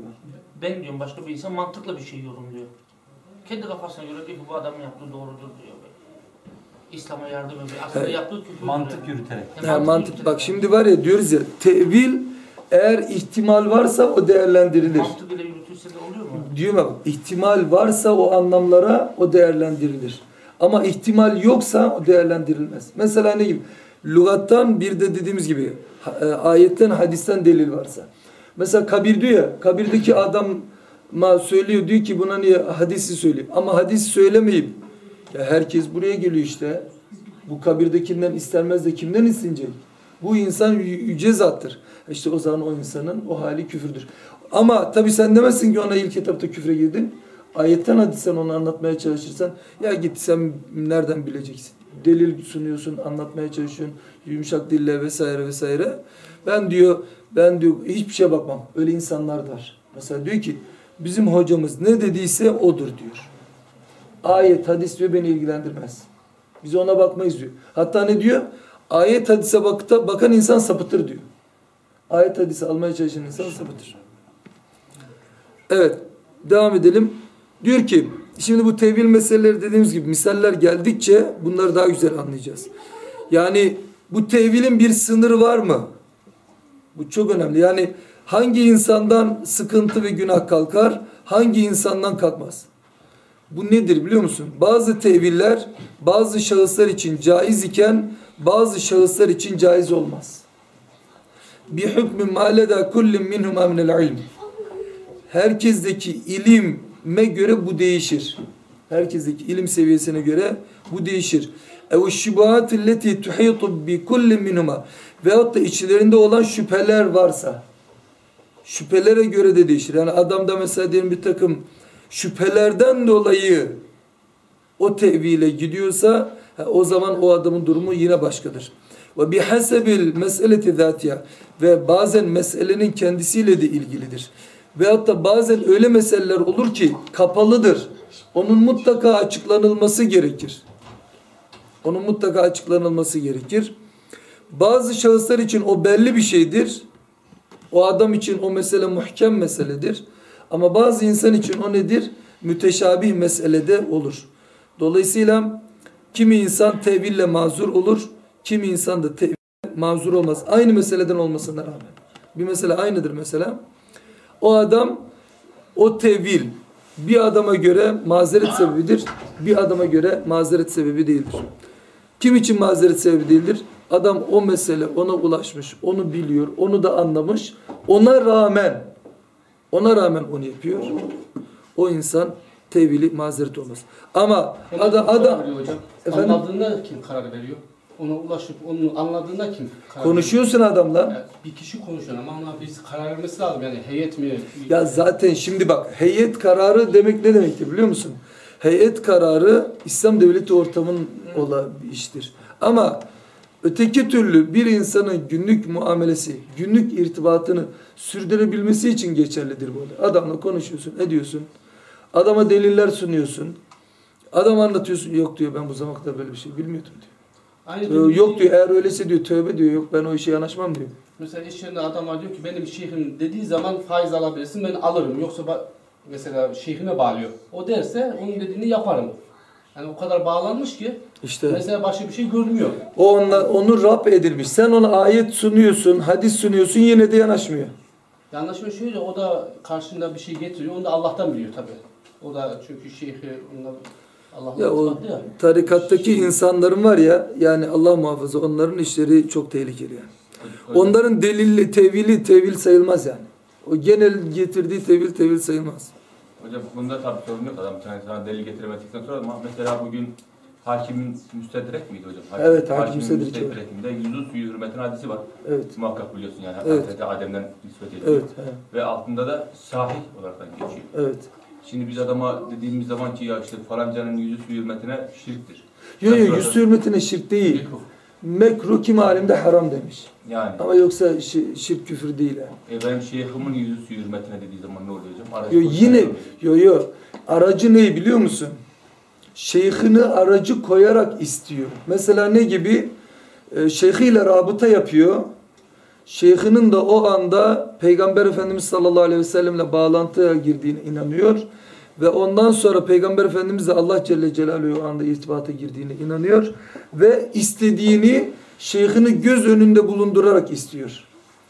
Ben diyorum başka bir insan mantıkla bir şey yorumluyor. Kendi kafasına göre diyor ki bu adamın yaptığı doğrudur diyor. İslam'a yardım ediyor. Aslında Evet. yaptığı küfür. Mantık yürüterek. Ha, mantık bak şimdi var ya diyoruz ya tevil eğer ihtimal varsa o değerlendirilir. Mantık ile yürütülse de oluyor mu? Diyorum ya ihtimal varsa o anlamlara o değerlendirilir. Ama ihtimal yoksa o değerlendirilmez. Mesela ne gibi? Lügattan bir de dediğimiz gibi e, ayetten hadisten delil varsa. Mesela kabir diyor ya kabirdeki adam ma söylüyor diyor ki buna niye hadisi söyleyeyim. Ama hadis söylemeyip ya herkes buraya geliyor işte. Bu kabirdekinden istenmez de kimden istenecek? Bu insan yü- yüce zattır. İşte o zaman o insanın o hali küfürdür. Ama tabii sen demezsin ki ona ilk etapta küfre girdin. Ayetten hadisten onu anlatmaya çalışırsan ya git sen nereden bileceksin? Delil sunuyorsun, anlatmaya çalışıyorsun. Yumuşak dille vesaire vesaire. Ben diyor ben diyor hiçbir şeye bakmam. Öyle insanlar da var. Mesela diyor ki bizim hocamız ne dediyse odur diyor. Ayet, hadis diyor beni ilgilendirmez. Biz ona bakmayız diyor. Hatta ne diyor? Ayet hadise bakta, bakan insan sapıtır diyor. Ayet hadisi almaya çalışan insan sapıtır. Evet. Devam edelim. Diyor ki şimdi bu tevil meseleleri dediğimiz gibi misaller geldikçe bunları daha güzel anlayacağız. Yani bu tevilin bir sınırı var mı? Bu çok önemli. Yani hangi insandan sıkıntı ve günah kalkar, hangi insandan kalkmaz? Bu nedir biliyor musun? Bazı teviller bazı şahıslar için caiz iken bazı şahıslar için caiz olmaz. Bi hükmü maleda kullin minhuma ilm. Herkesteki ilime göre bu değişir. Herkesteki ilim seviyesine göre bu değişir. Ev şubuhat illeti tuhitu bi kullin minhuma. Veyahut da içlerinde olan şüpheler varsa şüphelere göre de değişir. Yani adamda mesela diyelim bir takım şüphelerden dolayı o tevhile gidiyorsa o zaman o adamın durumu yine başkadır. Ve bihasebil meseleti zatiya ve bazen meselenin kendisiyle de ilgilidir. Veyahut da bazen öyle meseleler olur ki kapalıdır. Onun mutlaka açıklanılması gerekir. Onun mutlaka açıklanılması gerekir. Bazı şahıslar için o belli bir şeydir. O adam için o mesele muhkem meseledir. Ama bazı insan için o nedir? Müteşabih meselede olur. Dolayısıyla kimi insan teville mazur olur, kimi insan da teville mazur olmaz. Aynı meseleden olmasına rağmen. Bir mesele aynıdır mesela. O adam o tevil bir adama göre mazeret sebebidir, bir adama göre mazeret sebebi değildir. Kim için mazeret sebebi değildir? Adam o mesele ona ulaşmış, onu biliyor, onu da anlamış. Ona rağmen ona rağmen onu yapıyor. O insan tevili mazeret olmaz. Ama adam, adam? Efendim? Anladığında kim karar veriyor? Ona ulaşıp onu anladığında kim karar konuşuyorsun adamla. veriyor? Yani bir kişi konuşuyor ama ona birisi karar vermesi lazım yani heyet mi? Ya zaten şimdi bak heyet kararı demek ne demektir biliyor musun? Heyet kararı İslam devleti ortamın olan bir iştir. Ama öteki türlü bir insanın günlük muamelesi, günlük irtibatını sürdürebilmesi için geçerlidir bu. Adamla konuşuyorsun, ediyorsun. Adama deliller sunuyorsun. Adam anlatıyorsun. Yok diyor ben bu zamana kadar böyle bir şey bilmiyordum diyor. Aynı Yok diyor eğer öyleyse diyor tövbe diyor. Yok ben o işe yanaşmam diyor. Mesela iş yerinde adamlar diyor ki benim şeyhim dediği zaman faiz alabilirsin ben alırım. Yoksa mesela şeyhime bağlıyor. O derse onun dediğini yaparım. Yani o kadar bağlanmış ki İşte mesela başka bir şey görmüyor. o onla, onu Rab edilmiş. Sen ona ayet sunuyorsun, hadis sunuyorsun yine de yanaşmıyor. Yanlışma şöyle o da karşında bir şey getiriyor. Onu da Allah'tan biliyor tabi. O da çünkü şeyhi onunla Ya o ya. tarikattaki insanların var ya yani Allah muhafaza onların işleri çok tehlikeli yani. Onların delilli, tevili tevil sayılmaz yani. O genel getirdiği tevil tevil sayılmaz. hocam bunda tabii sorun yok adam sana, sana delil getiremedikten sonra ama mesela bugün hakimin müstedrek miydi hocam? Hakim, Evet, hakim müstedrek, müstedrekinde yüzü suyu hürmetin hadisi var. Evet. Muhakkak biliyorsun yani. Evet. Hazreti Adem'den nispet ediliyor. Evet. Ve altında da sahih olaraktan geçiyor. Evet. Şimdi biz adama dediğimiz zaman ki ya işte falancanın yüzü suyu hürmetine şirktir. Yo yo Sonra- yüz hürmetine şirk değil. Mekruh. Mekruh kim alimde haram demiş. Yani Ama yoksa şi- şirk küfür değil yani. e, benim şeyhimin yüzü suyu hürmetine dediği zaman ne oluyor hocam? Yo, yine yo yo aracı ne biliyor musun? Şeyhini aracı koyarak istiyor. Mesela ne gibi? Ee, şeyhiyle rabıta yapıyor. Şeyhinin de o anda Peygamber Efendimiz sallallahu aleyhi ve sellemle bağlantıya girdiğine inanıyor. Ve ondan sonra Peygamber Efendimiz Allah Celle Celaluhu o anda irtibata girdiğine inanıyor. Ve istediğini şeyhini göz önünde bulundurarak istiyor.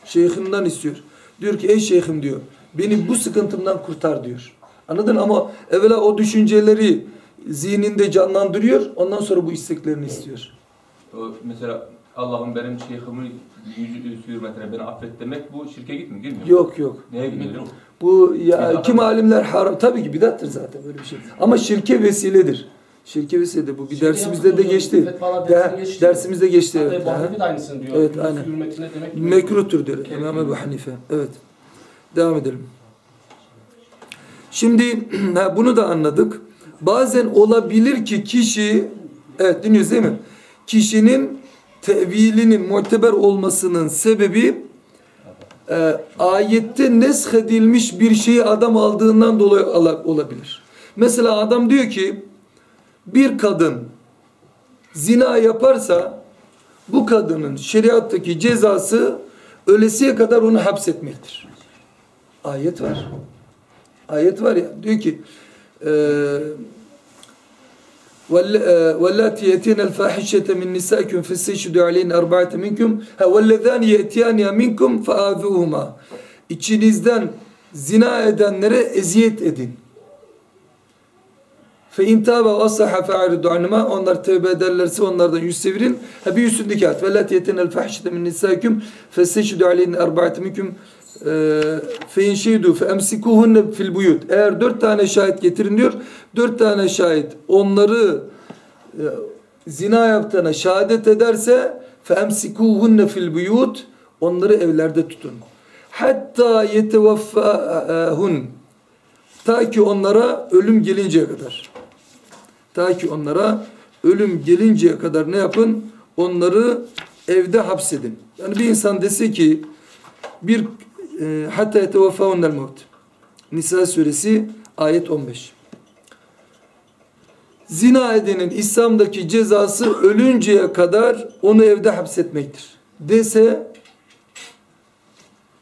Şeyhinden istiyor. Diyor ki ey şeyhim diyor. Beni bu sıkıntımdan kurtar diyor. Anladın ama evvela o düşünceleri zihninde canlandırıyor. Ondan sonra bu isteklerini istiyor. O mesela Allah'ım benim şeyhimin yüzü hürmetine beni affet demek bu şirke gitmiyor, girmiyor. Yok yok. Neye gidiyor? Bu ya Bidat kim mı? alimler haram tabii ki bidattır zaten böyle bir şey. Ama şirke vesiledir. Şirke vesiledir. Bu bir Şey dersimizde de geçti. De, geçti. dersimizde geçti Hatta evet. Hanife de aynısını diyor. Evet, aynen. hürmetine demek Mekruhtur diyor İmam Ebu Hanife. Evet. Devam edelim. Şimdi [clears throat] bunu da anladık. Bazen olabilir ki kişi evet dinliyoruz değil mi? Kişinin tevilinin muteber olmasının sebebi e, ayette neshedilmiş bir şeyi adam aldığından dolayı olabilir. Mesela adam diyor ki bir kadın zina yaparsa bu kadının şeriattaki cezası ölesiye kadar onu hapsetmektir. Ayet var. Ayet var ya diyor ki eee واللاتي يأتين الفاحشة من نسائكم فاستشهدوا عليهن أربعة منكم ha واللذان يأتيان منكم فآذوهما İçinizden zina edenlere eziyet edin. Fe in tâbe ve aslaha fe'aridu anhuma onlar tövbe ederlerse onlardan yüz çevirin. Ha bir üstündeki ayet. Ve la tiyetenel fahşete min nisâküm festeşhidü aleyhin erba'ate minkum fe in şeydu fe emsikuhunne fil buyut. Eğer dört tane şahit getirin diyor. Dört tane şahit onları e, zina yaptığına şehadet ederse fe emsikuhunne fil buyut. Onları evlerde tutun. Hatta yetevaffahun. Ta ki onlara ölüm gelinceye kadar. Ta ki onlara ölüm gelinceye kadar ne yapın? Onları evde hapsedin. Yani bir insan dese ki bir hatta yeteveffâhunnel mevt. Nisa suresi ayet 15. Zina edenin İslam'daki cezası ölünceye kadar onu evde hapsetmektir. Dese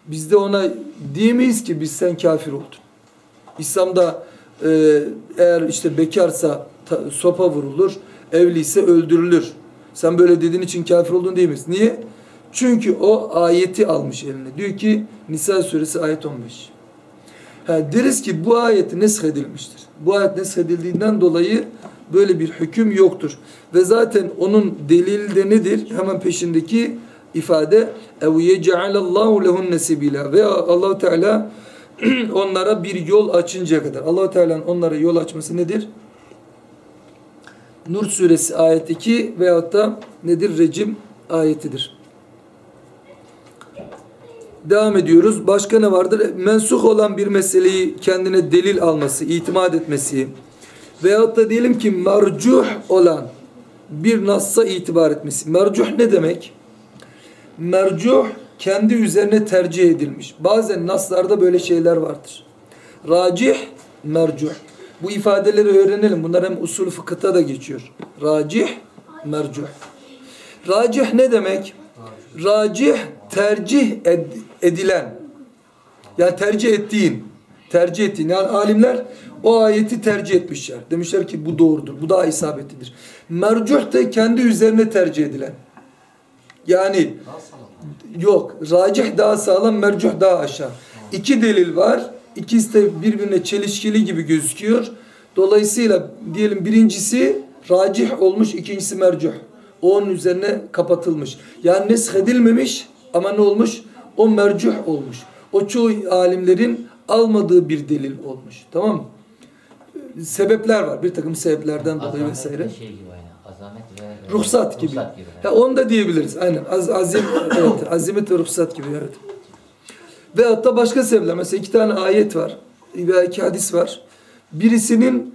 biz de ona diyemeyiz ki biz sen kafir oldun. İslam'da e, eğer işte bekarsa ta- sopa vurulur, evliyse öldürülür. Sen böyle dediğin için kafir oldun diyemeyiz. Niye? Çünkü o ayeti almış eline. Diyor ki Nisa suresi ayet 15. Ha, deriz ki bu ayet neshedilmiştir. Bu ayet neshedildiğinden dolayı böyle bir hüküm yoktur. Ve zaten onun delili de nedir? Hemen peşindeki ifade ev yec'alallahu lehunne sebila ve Allahu Teala [clears throat] onlara bir yol açıncaya kadar. Allahu Teala'nın onlara yol açması nedir? Nur suresi ayet 2 veyahut da nedir? Recim ayetidir. Devam ediyoruz. Başka ne vardır? Mensuh olan bir meseleyi kendine delil alması, itimat etmesi veyahut da diyelim ki mercuh olan bir nassa itibar etmesi. Mercuh ne demek? Mercuh kendi üzerine tercih edilmiş. Bazen naslarda böyle şeyler vardır. Racih, mercuh. Bu ifadeleri öğrenelim. Bunlar hem usul fıkıhta da geçiyor. Racih, mercuh. Racih ne demek? Racih tercih ed- edilen. Yani tercih ettiğin. Tercih ettiğin. Yani alimler o ayeti tercih etmişler. Demişler ki bu doğrudur. Bu daha isabetlidir. Mercuh da kendi üzerine tercih edilen. Yani yok. Racih daha sağlam, mercuh daha aşağı. İki delil var. İkisi de birbirine çelişkili gibi gözüküyor. Dolayısıyla diyelim birincisi racih olmuş, ikincisi mercuh. Onun üzerine kapatılmış. Yani nesh edilmemiş ama ne olmuş? O mercuh olmuş. O çoğu alimlerin almadığı bir delil olmuş. Tamam mı? Sebepler var. Bir takım sebeplerden dolayı Azamet vesaire. ve şey gibi. Azamet ve Ruhsat gibi. Ruhsat gibi. Ha, onu da diyebiliriz. Aynen. Az, azim, evet. [laughs] Azimet ve ruhsat gibi. Evet. Ve hatta başka sebepler. Mesela iki tane ayet var. Veya iki hadis var. Birisinin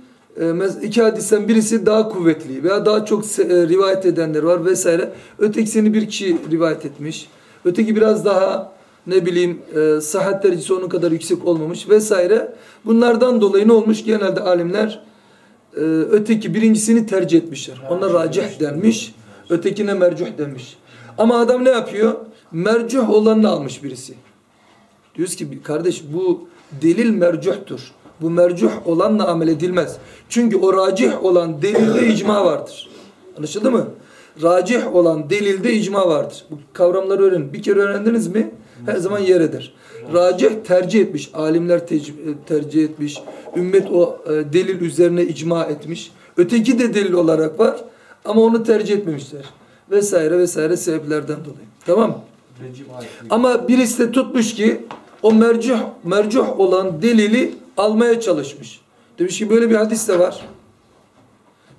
iki hadisten birisi daha kuvvetli veya daha çok e, rivayet edenler var vesaire. Ötekisini bir kişi rivayet etmiş. Öteki biraz daha ne bileyim e, sıhhat derecesi onun kadar yüksek olmamış vesaire. Bunlardan dolayı ne olmuş? Genelde alimler e, öteki birincisini tercih etmişler. Ona racih denmiş, ötekine mercuh denmiş. Ama adam ne yapıyor? Mercuh olanını almış birisi. Diyoruz ki kardeş bu delil mercuhtur. Bu mercuh olanla amel edilmez. Çünkü o racih olan delilde icma vardır. Anlaşıldı mı? Racih olan delilde icma vardır. Bu kavramları öğrenin. Bir kere öğrendiniz mi her zaman yer eder. Racih tercih etmiş. Alimler tec- tercih etmiş. Ümmet o e, delil üzerine icma etmiş. Öteki de delil olarak var ama onu tercih etmemişler. Vesaire vesaire sebeplerden dolayı. Tamam mı? Ama birisi de tutmuş ki o mercuh, mercuh olan delili almaya çalışmış. Demiş ki böyle bir hadis de var.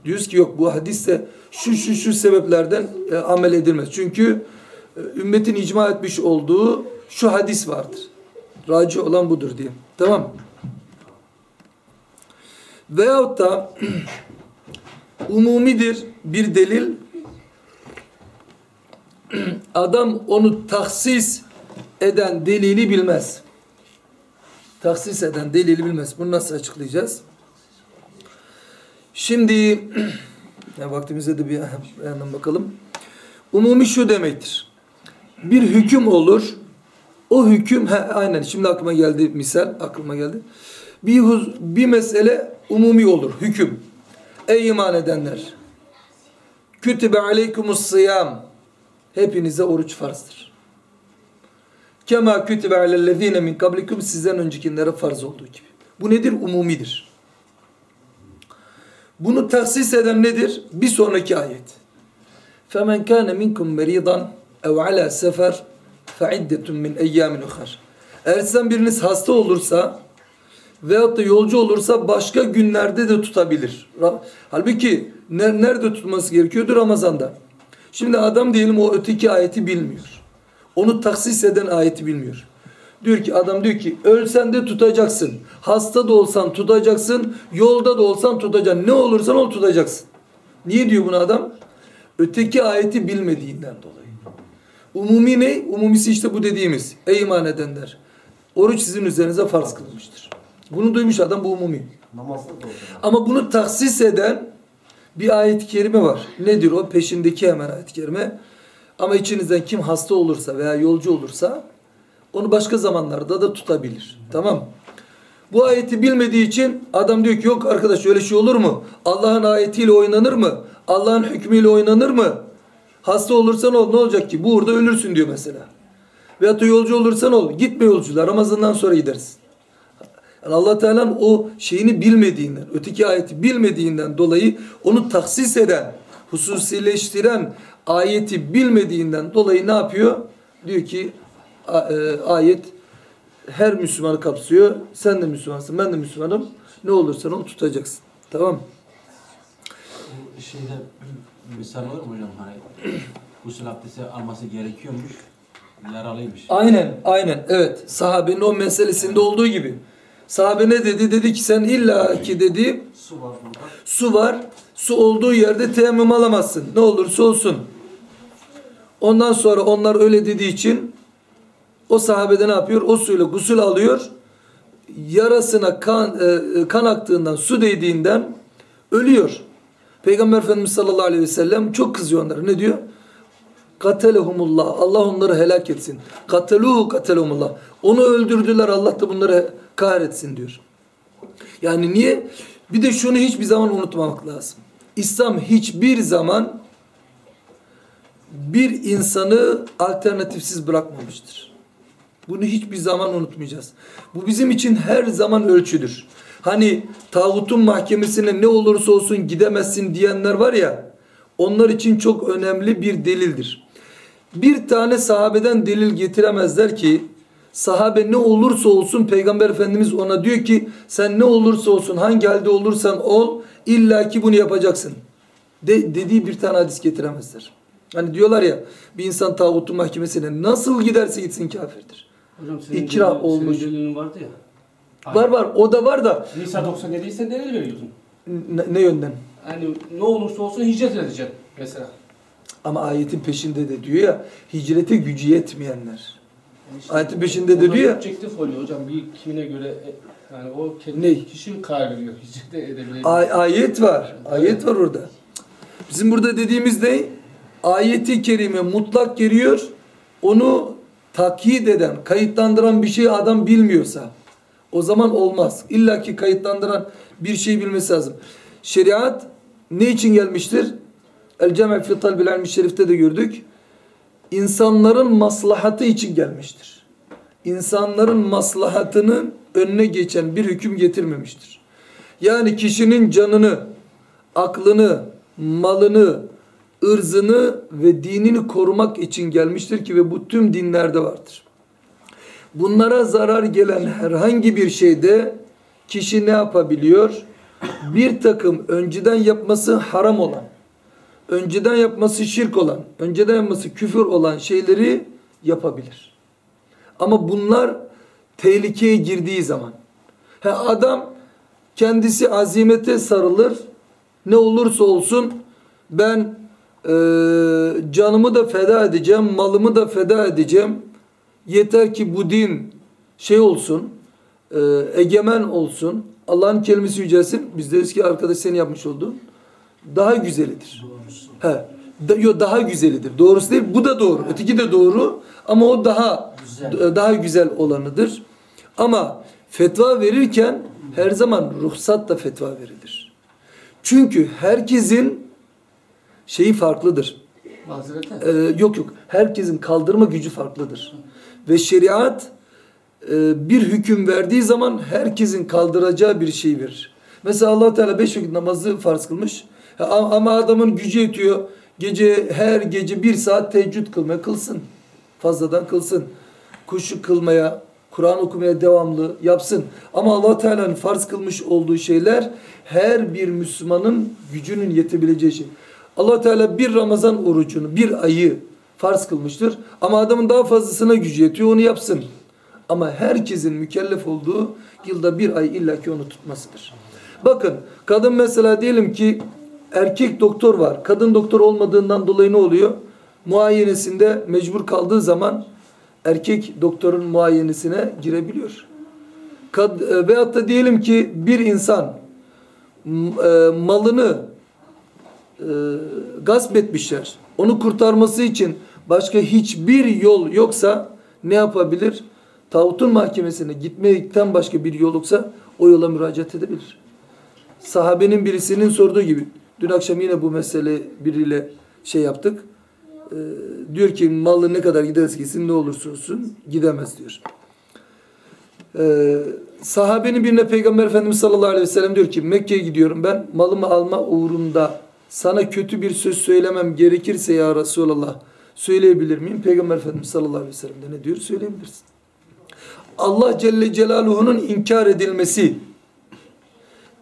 Diyoruz ki yok bu hadis de şu şu şu sebeplerden e, amel edilmez. Çünkü e, ümmetin icma etmiş olduğu şu hadis vardır. Raci olan budur diye. Tamam? Veyahut da [clears throat] umumidir bir delil [clears throat] adam onu tahsis eden delili bilmez. Tahsis eden delili bilmez. Bunu nasıl açıklayacağız? Şimdi [clears throat] ya vaktimize de bir yandan bakalım. Umumi şu demektir. Bir hüküm olur. O hüküm he, aynen şimdi aklıma geldi misal aklıma geldi. Bir huz, bir mesele umumi olur hüküm. Ey iman edenler. Kütübe aleykumus sıyam. Hepinize oruç farzdır. Kema kütübe alellezine min kablikum sizden öncekilere farz olduğu gibi. Bu nedir? Umumidir. Bunu tahsis eden nedir? Bir sonraki ayet. Femen kana minkum meridan ev ala sefer fe iddetun min eyyamin ukhar. Eğer sizden biriniz hasta olursa veyahut da yolcu olursa başka günlerde de tutabilir. Halbuki nerede tutması gerekiyordu? Ramazan'da. Şimdi adam diyelim o öteki ayeti bilmiyor. Onu taksis eden ayeti bilmiyor. Diyor ki adam diyor ki ölsen de tutacaksın. Hasta da olsan tutacaksın. Yolda da olsan tutacaksın. Ne olursan ol tutacaksın. Niye diyor bunu adam? Öteki ayeti bilmediğinden dolayı. Umumi ne? Umumisi işte bu dediğimiz. Ey iman edenler. Oruç sizin üzerinize farz kılınmıştır. Bunu duymuş adam bu umumi. Ama bunu tahsis eden bir ayet-i kerime var. Nedir o? Peşindeki hemen ayet-i kerime. Ama içinizden kim hasta olursa veya yolcu olursa onu başka zamanlarda da tutabilir. Tamam Bu ayeti bilmediği için adam diyor ki yok arkadaş öyle şey olur mu? Allah'ın ayetiyle oynanır mı? Allah'ın hükmüyle oynanır mı? Hasta olursan ol ne olacak ki? Burada ölürsün diyor mesela. Veyahut da yolcu olursan ol. Gitme yolculuğa. Ramazan'dan sonra gidersin. Yani Allah Teala'nın o şeyini bilmediğinden, öteki ayeti bilmediğinden dolayı onu taksis eden, hususileştiren ayeti bilmediğinden dolayı ne yapıyor? Diyor ki e, ayet her Müslümanı kapsıyor. Sen de Müslümansın, ben de Müslümanım. Ne olursan onu tutacaksın. Tamam? Bu şeyde misal var mı hocam hani gusül abdesti alması gerekiyormuş. Yaralıymış. Aynen, aynen. Evet. Sahabenin o meselesinde olduğu gibi. Sahabe ne dedi? Dedi ki sen illa ki dedi Su var burada. su var. Su olduğu yerde teyemmüm alamazsın. Ne olursa olsun. Ondan sonra onlar öyle dediği için o sahabede ne yapıyor? O suyla gusül alıyor. Yarasına kan, e, kan aktığından, su değdiğinden ölüyor. Peygamber Efendimiz sallallahu aleyhi ve sellem çok kızıyor onlara. Ne diyor? Katelehumullah. Allah onları helak etsin. Katelu katelehumullah. Onu öldürdüler. Allah da bunları kahretsin diyor. Yani niye? Bir de şunu hiçbir zaman unutmamak lazım. İslam hiçbir zaman bir insanı alternatifsiz bırakmamıştır. Bunu hiçbir zaman unutmayacağız. Bu bizim için her zaman ölçüdür. Hani tağutun mahkemesine ne olursa olsun gidemezsin diyenler var ya, onlar için çok önemli bir delildir. Bir tane sahabeden delil getiremezler ki, sahabe ne olursa olsun Peygamber Efendimiz ona diyor ki, sen ne olursa olsun hangi halde olursan ol, illaki bunu yapacaksın. De, dediği bir tane hadis getiremezler. Hani diyorlar ya, bir insan tağutun mahkemesine nasıl giderse gitsin kafirdir. Hocam senin İkrah delilin- olmuş. Senin vardı ya. Var var o da var da Nisa 97 ise delil veriyorsun. ne, ne yönden? Yani ne olursa olsun hicret edeceksin mesela. Ama ayetin peşinde de diyor ya hicrete gücü yetmeyenler. Ayetin peşinde de diyor ya Objektif oluyor hocam bir kimine göre e, yani o kendi Ne? kişi karar veriyor. Hicret edebilir. ay- ayet var. Ayet var orada. Bizim burada dediğimiz ne? Ayeti kerime mutlak geliyor. Onu takyit eden, kayıtlandıran bir şey adam bilmiyorsa o zaman olmaz. İlla ki kayıtlandıran bir şey bilmesi lazım. Şeriat ne için gelmiştir? El Cem' fi Talbil Ilmi Şerif'te de gördük. İnsanların maslahatı için gelmiştir. İnsanların maslahatının önüne geçen bir hüküm getirmemiştir. Yani kişinin canını, aklını, malını, ırzını ve dinini korumak için gelmiştir ki ve bu tüm dinlerde vardır. Bunlara zarar gelen herhangi bir şeyde kişi ne yapabiliyor? Bir takım önceden yapması haram olan, önceden yapması şirk olan, önceden yapması küfür olan şeyleri yapabilir. Ama bunlar tehlikeye girdiği zaman. Ha, adam kendisi azimete sarılır. Ne olursa olsun ben e, canımı da feda edeceğim, malımı da feda edeceğim. Yeter ki bu din şey olsun, e, egemen olsun. Allah'ın kelimesi yücelsin. Biz deriz ki arkadaş senin yapmış olduğun daha güzelidir. He. Da, yo, daha güzelidir. Doğrusu değil. Bu da doğru. Öteki de doğru. Ama o daha Güzel. daha güzel olanıdır. Ama fetva verirken her zaman ruhsatla fetva verilir. Çünkü herkesin şeyi farklıdır. Mazerete. Ee, yok yok. Herkesin kaldırma gücü farklıdır. Ve şeriat e, bir hüküm verdiği zaman herkesin kaldıracağı bir şey verir. Mesela allah Teala beş vakit namazı farz kılmış. Ama adamın gücü yetiyor. Gece her gece bir saat teheccüd kılmaya kılsın. Fazladan kılsın. Kuşu kılmaya, Kur'an okumaya devamlı yapsın. Ama allah Teala'nın farz kılmış olduğu şeyler her bir Müslümanın gücünün yetebileceği şey. Allah Teala bir Ramazan orucunu, bir ayı farz kılmıştır. Ama adamın daha fazlasına gücü yetiyor onu yapsın. Ama herkesin mükellef olduğu yılda bir ay illaki onu tutmasıdır. Bakın kadın mesela diyelim ki erkek doktor var. Kadın doktor olmadığından dolayı ne oluyor? Muayenesinde mecbur kaldığı zaman erkek doktorun muayenesine girebiliyor. Kad, e, veyahut da diyelim ki bir insan e, malını e, gasp etmişler. Onu kurtarması için başka hiçbir yol yoksa ne yapabilir? Tağutun mahkemesine gitmekten başka bir yol yoksa o yola müracaat edebilir. Sahabenin birisinin sorduğu gibi dün akşam yine bu mesele biriyle şey yaptık. Ee, diyor ki malı ne kadar giderse gitsin ne olursa olsun gidemez diyor. Ee, sahabenin birine Peygamber Efendimiz sallallahu aleyhi ve sellem diyor ki Mekke'ye gidiyorum ben malımı alma uğrunda sana kötü bir söz söylemem gerekirse ya Resulallah söyleyebilir miyim? Peygamber Efendimiz sallallahu aleyhi ve sellem de ne diyor? Söyleyebilirsin. Allah Celle Celaluhu'nun inkar edilmesi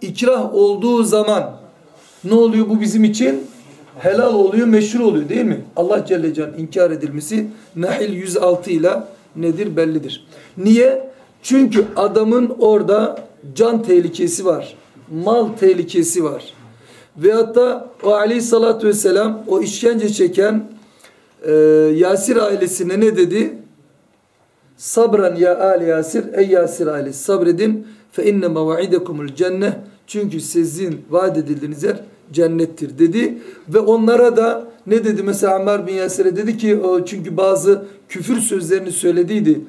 ikrah olduğu zaman ne oluyor bu bizim için? Helal oluyor, meşru oluyor değil mi? Allah Celle Celaluhu inkar edilmesi Nahil 106 ile nedir bellidir. Niye? Çünkü adamın orada can tehlikesi var. Mal tehlikesi var. Veyahut da o aleyhissalatü vesselam o işkence çeken e, Yasir ailesine ne dedi? Sabran ya Ali Yasir ey Yasir ailesi sabredin. Fe inne mev'idekumul cenne çünkü sizin vaat edildiğiniz yer cennettir dedi. Ve onlara da ne dedi? Mesela Ammar bin Yasir'e dedi ki o çünkü bazı küfür sözlerini söylediydi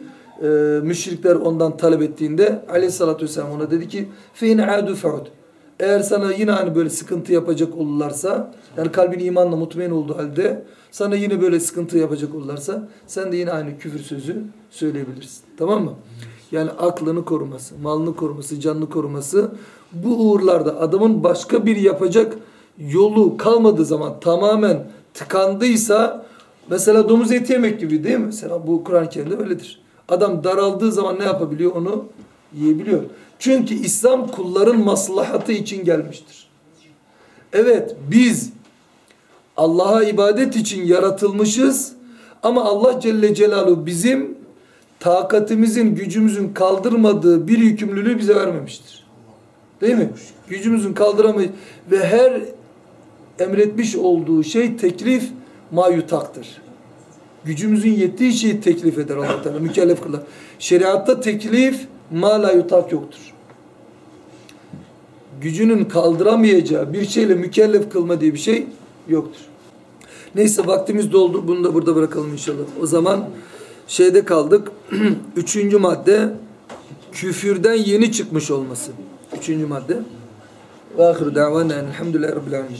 e, müşrikler ondan talep ettiğinde. Aleyhissalatü vesselam ona dedi ki fein adu feud eğer sana yine hani böyle sıkıntı yapacak olurlarsa yani kalbin imanla mutmain olduğu halde sana yine böyle sıkıntı yapacak olurlarsa sen de yine aynı küfür sözü söyleyebilirsin. Tamam mı? Yani aklını koruması, malını koruması, canını koruması bu uğurlarda adamın başka bir yapacak yolu kalmadığı zaman tamamen tıkandıysa mesela domuz eti yemek gibi değil mi? Mesela bu Kur'an-ı Kerim'de öyledir. Adam daraldığı zaman ne yapabiliyor? Onu yiyebiliyor. Çünkü İslam kulların maslahatı için gelmiştir. Evet biz Allah'a ibadet için yaratılmışız ama Allah Celle Celaluhu bizim takatimizin, gücümüzün kaldırmadığı bir yükümlülüğü bize vermemiştir. Değil mi? Gücümüzün kaldıramayı ve her emretmiş olduğu şey teklif mayutaktır. Gücümüzün yettiği şeyi teklif eder Allah Teala, mükellef kılar. Şeriatta teklif ma la yutak yoktur. Gücünün kaldıramayacağı bir şeyle mükellef kılma diye bir şey yoktur. Neyse vaktimiz doldu. Bunu da burada bırakalım inşallah. O zaman şeyde kaldık. [clears throat] Üçüncü madde küfürden yeni çıkmış olması. Üçüncü madde. Ve ahiru davana elhamdülillahi rabbil alemin.